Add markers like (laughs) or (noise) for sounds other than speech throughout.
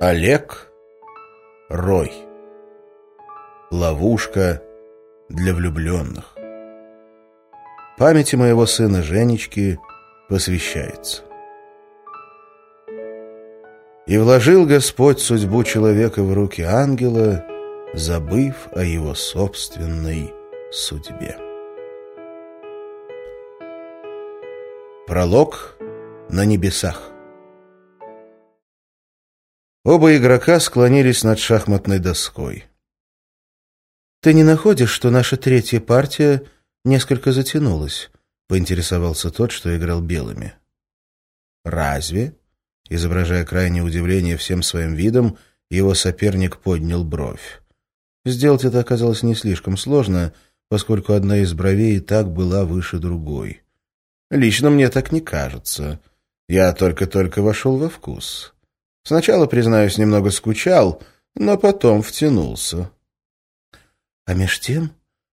Олег Рой Ловушка для влюбленных Памяти моего сына Женечки посвящается. И вложил Господь судьбу человека в руки ангела, забыв о его собственной судьбе. Пролог на небесах Оба игрока склонились над шахматной доской. «Ты не находишь, что наша третья партия несколько затянулась?» — поинтересовался тот, что играл белыми. «Разве?» — изображая крайнее удивление всем своим видом, его соперник поднял бровь. Сделать это оказалось не слишком сложно, поскольку одна из бровей и так была выше другой. «Лично мне так не кажется. Я только-только вошел во вкус». Сначала, признаюсь, немного скучал, но потом втянулся. А меж тем,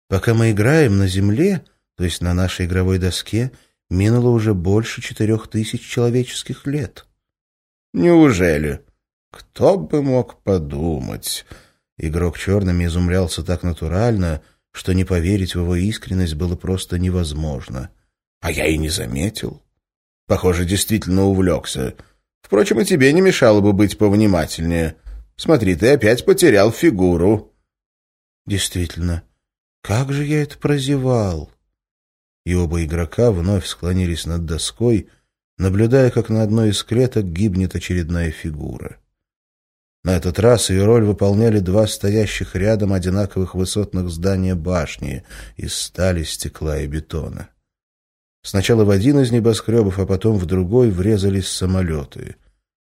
пока мы играем на земле, то есть на нашей игровой доске, минуло уже больше четырех тысяч человеческих лет. Неужели? Кто бы мог подумать? Игрок черными изумлялся так натурально, что не поверить в его искренность было просто невозможно. А я и не заметил. Похоже, действительно увлекся — Впрочем, и тебе не мешало бы быть повнимательнее. Смотри, ты опять потерял фигуру. Действительно, как же я это прозевал? И оба игрока вновь склонились над доской, наблюдая, как на одной из клеток гибнет очередная фигура. На этот раз ее роль выполняли два стоящих рядом одинаковых высотных здания башни из стали, стекла и бетона. Сначала в один из небоскребов, а потом в другой врезались самолеты.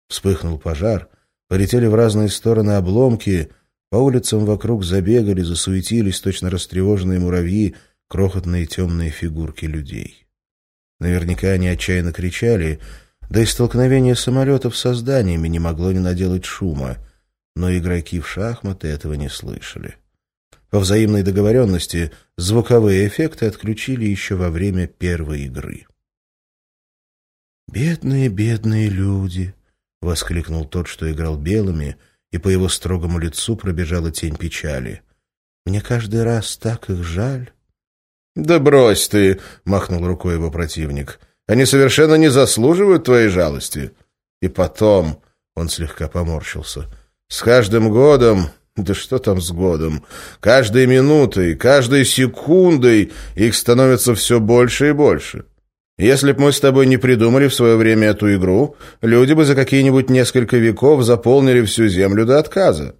Вспыхнул пожар, полетели в разные стороны обломки, по улицам вокруг забегали, засуетились точно растревоженные муравьи, крохотные темные фигурки людей. Наверняка они отчаянно кричали, да и столкновение самолетов со зданиями не могло не наделать шума, но игроки в шахматы этого не слышали. По взаимной договоренности звуковые эффекты отключили еще во время первой игры. «Бедные, бедные люди!» — воскликнул тот, что играл белыми, и по его строгому лицу пробежала тень печали. «Мне каждый раз так их жаль». «Да брось ты!» — махнул рукой его противник. «Они совершенно не заслуживают твоей жалости. И потом...» — он слегка поморщился. «С каждым годом да что там с годом? Каждой минутой, каждой секундой их становится все больше и больше. Если б мы с тобой не придумали в свое время эту игру, люди бы за какие-нибудь несколько веков заполнили всю Землю до отказа.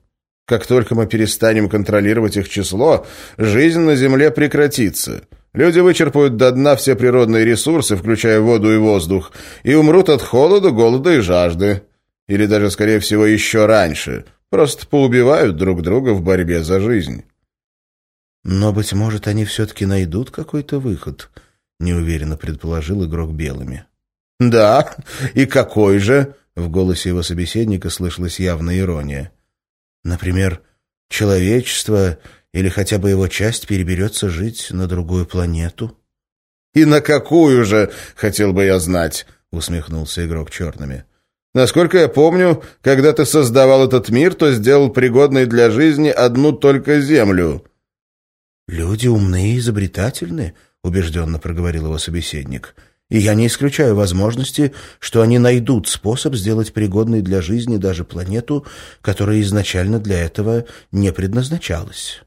Как только мы перестанем контролировать их число, жизнь на Земле прекратится. Люди вычерпают до дна все природные ресурсы, включая воду и воздух, и умрут от холода, голода и жажды. Или даже, скорее всего, еще раньше – Просто поубивают друг друга в борьбе за жизнь. Но, быть может, они все-таки найдут какой-то выход, неуверенно предположил игрок белыми. Да, и какой же? В голосе его собеседника слышалась явная ирония. Например, человечество или хотя бы его часть переберется жить на другую планету? «И на какую же, хотел бы я знать?» — усмехнулся игрок черными. Насколько я помню, когда ты создавал этот мир, то сделал пригодной для жизни одну только землю». «Люди умные и изобретательны», — убежденно проговорил его собеседник. «И я не исключаю возможности, что они найдут способ сделать пригодной для жизни даже планету, которая изначально для этого не предназначалась».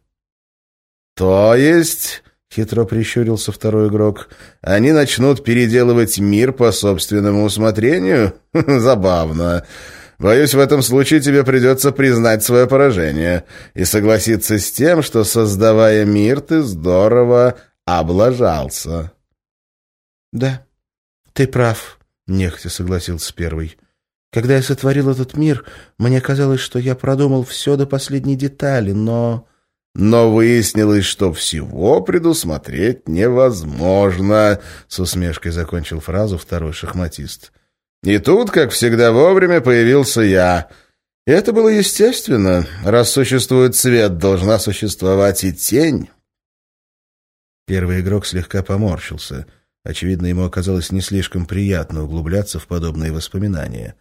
«То есть...» — хитро прищурился второй игрок. «Они начнут переделывать мир по собственному усмотрению? (laughs) Забавно. Боюсь, в этом случае тебе придется признать свое поражение и согласиться с тем, что, создавая мир, ты здорово облажался». «Да, ты прав», — нехотя согласился первый. «Когда я сотворил этот мир, мне казалось, что я продумал все до последней детали, но...» Но выяснилось, что всего предусмотреть невозможно, с усмешкой закончил фразу второй шахматист. И тут, как всегда вовремя, появился я. И это было естественно. Раз существует свет, должна существовать и тень. Первый игрок слегка поморщился. Очевидно, ему оказалось не слишком приятно углубляться в подобные воспоминания.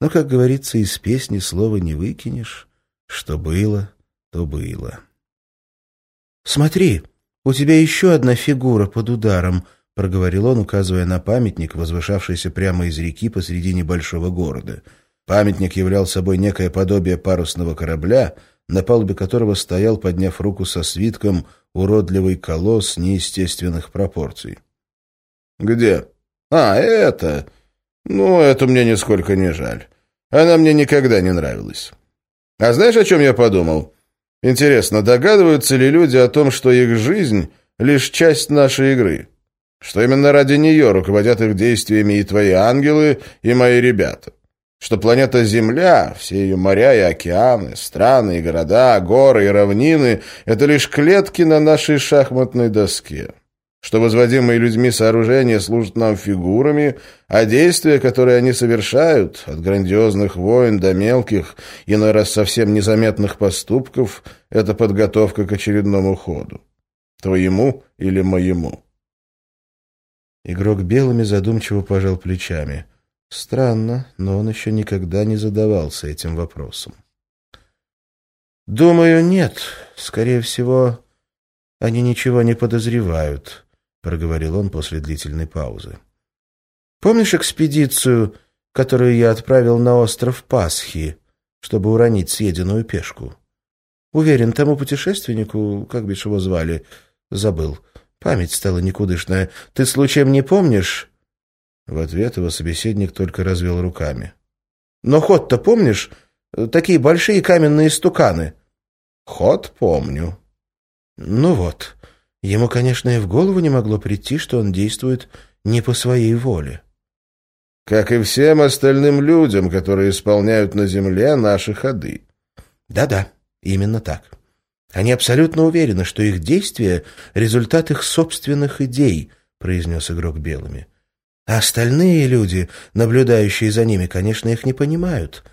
Но, как говорится, из песни слова не выкинешь. Что было, то было. «Смотри, у тебя еще одна фигура под ударом», — проговорил он, указывая на памятник, возвышавшийся прямо из реки посреди небольшого города. Памятник являл собой некое подобие парусного корабля, на палубе которого стоял, подняв руку со свитком, уродливый колосс неестественных пропорций. «Где? А, это! Ну, это мне нисколько не жаль. Она мне никогда не нравилась. А знаешь, о чем я подумал? Интересно, догадываются ли люди о том, что их жизнь — лишь часть нашей игры? Что именно ради нее руководят их действиями и твои ангелы, и мои ребята? Что планета Земля, все ее моря и океаны, страны и города, горы и равнины — это лишь клетки на нашей шахматной доске? Что возводимые людьми сооружения служат нам фигурами, а действия, которые они совершают, от грандиозных войн до мелких, иной раз совсем незаметных поступков, это подготовка к очередному ходу. Твоему или моему? Игрок белыми задумчиво пожал плечами. Странно, но он еще никогда не задавался этим вопросом. «Думаю, нет. Скорее всего, они ничего не подозревают». — проговорил он после длительной паузы. «Помнишь экспедицию, которую я отправил на остров Пасхи, чтобы уронить съеденную пешку? Уверен, тому путешественнику, как бишь его звали, забыл. Память стала никудышная. Ты случаем не помнишь?» В ответ его собеседник только развел руками. «Но ход-то помнишь? Такие большие каменные стуканы». «Ход помню». «Ну вот». Ему, конечно, и в голову не могло прийти, что он действует не по своей воле. «Как и всем остальным людям, которые исполняют на земле наши ходы». «Да-да, именно так. Они абсолютно уверены, что их действия — результат их собственных идей», — произнес игрок белыми. «А остальные люди, наблюдающие за ними, конечно, их не понимают».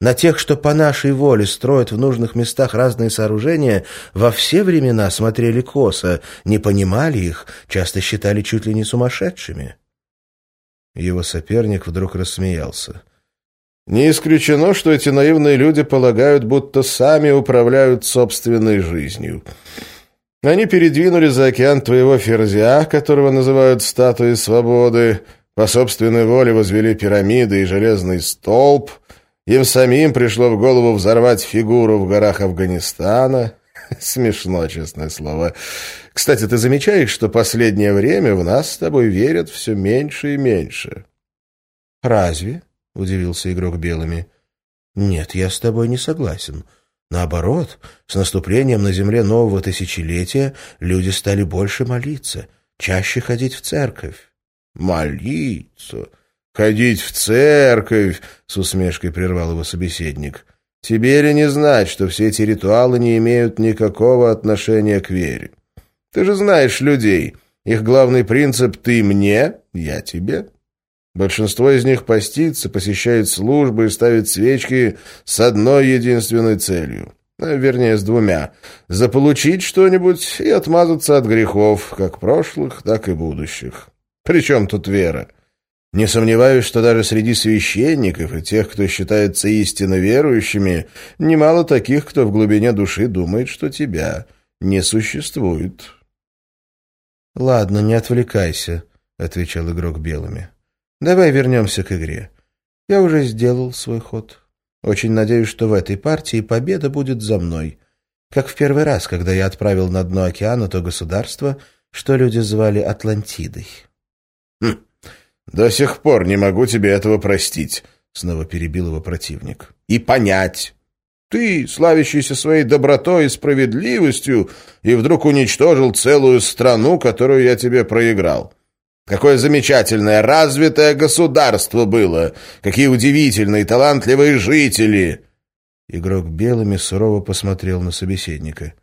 На тех, что по нашей воле строят в нужных местах разные сооружения, во все времена смотрели косо, не понимали их, часто считали чуть ли не сумасшедшими. Его соперник вдруг рассмеялся. «Не исключено, что эти наивные люди полагают, будто сами управляют собственной жизнью. Они передвинули за океан твоего ферзя, которого называют статуей свободы, по собственной воле возвели пирамиды и железный столб — им самим пришло в голову взорвать фигуру в горах Афганистана. (laughs) Смешно, честное слово. Кстати, ты замечаешь, что последнее время в нас с тобой верят все меньше и меньше? «Разве?» — удивился игрок белыми. «Нет, я с тобой не согласен. Наоборот, с наступлением на земле нового тысячелетия люди стали больше молиться, чаще ходить в церковь». «Молиться?» «Ходить в церковь!» — с усмешкой прервал его собеседник. «Тебе ли не знать, что все эти ритуалы не имеют никакого отношения к вере? Ты же знаешь людей. Их главный принцип «ты мне, я тебе». Большинство из них постится, посещает службы и ставит свечки с одной единственной целью. А, вернее, с двумя. Заполучить что-нибудь и отмазаться от грехов, как прошлых, так и будущих. Причем тут вера? Не сомневаюсь, что даже среди священников и тех, кто считается истинно верующими, немало таких, кто в глубине души думает, что тебя не существует. «Ладно, не отвлекайся», — отвечал игрок белыми. «Давай вернемся к игре. Я уже сделал свой ход. Очень надеюсь, что в этой партии победа будет за мной. Как в первый раз, когда я отправил на дно океана то государство, что люди звали Атлантидой». «Хм, «До сих пор не могу тебе этого простить», — снова перебил его противник. «И понять. Ты, славящийся своей добротой и справедливостью, и вдруг уничтожил целую страну, которую я тебе проиграл. Какое замечательное, развитое государство было! Какие удивительные, талантливые жители!» Игрок белыми сурово посмотрел на собеседника.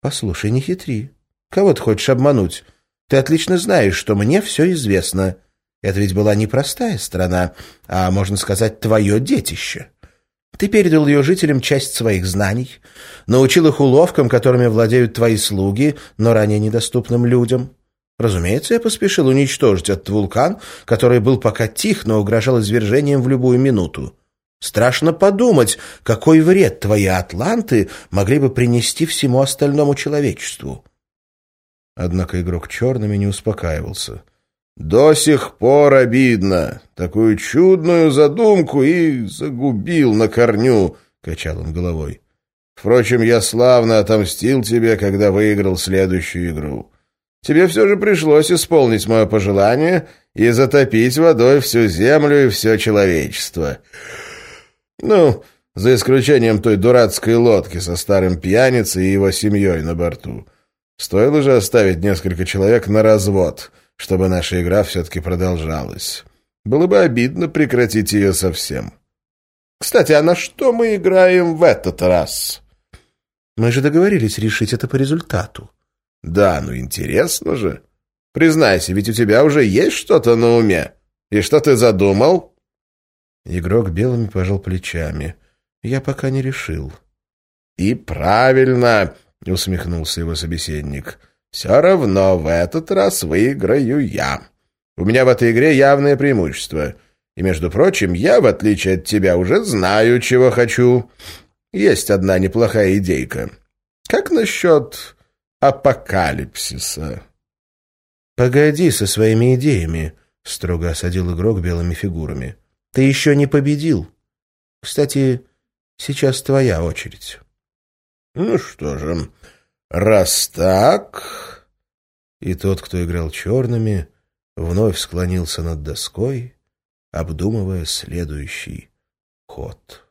«Послушай, не хитри. Кого ты хочешь обмануть? Ты отлично знаешь, что мне все известно». Это ведь была не простая страна, а, можно сказать, твое детище. Ты передал ее жителям часть своих знаний, научил их уловкам, которыми владеют твои слуги, но ранее недоступным людям. Разумеется, я поспешил уничтожить этот вулкан, который был пока тих, но угрожал извержением в любую минуту. Страшно подумать, какой вред твои атланты могли бы принести всему остальному человечеству. Однако игрок черными не успокаивался. «До сих пор обидно. Такую чудную задумку и загубил на корню», — качал он головой. «Впрочем, я славно отомстил тебе, когда выиграл следующую игру. Тебе все же пришлось исполнить мое пожелание и затопить водой всю землю и все человечество. Ну, за исключением той дурацкой лодки со старым пьяницей и его семьей на борту». Стоило же оставить несколько человек на развод, чтобы наша игра все-таки продолжалась. Было бы обидно прекратить ее совсем. Кстати, а на что мы играем в этот раз? Мы же договорились решить это по результату. Да, ну интересно же. Признайся, ведь у тебя уже есть что-то на уме. И что ты задумал? Игрок белыми пожал плечами. Я пока не решил. И правильно. — усмехнулся его собеседник. «Все равно в этот раз выиграю я. У меня в этой игре явное преимущество. И, между прочим, я, в отличие от тебя, уже знаю, чего хочу. Есть одна неплохая идейка. Как насчет апокалипсиса?» «Погоди со своими идеями», — строго осадил игрок белыми фигурами. «Ты еще не победил. Кстати, сейчас твоя очередь». «Ну что же, раз так...» И тот, кто играл черными, вновь склонился над доской, обдумывая следующий ход.